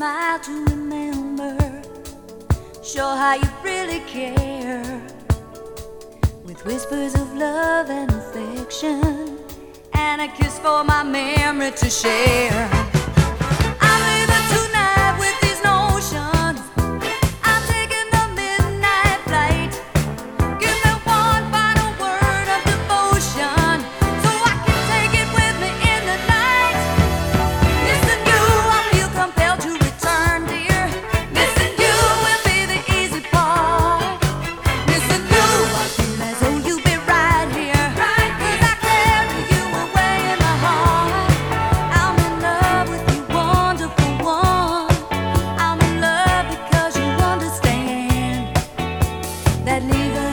to remember. Show how you really care. With whispers of love and affection, and a kiss for my memory to share. leave us.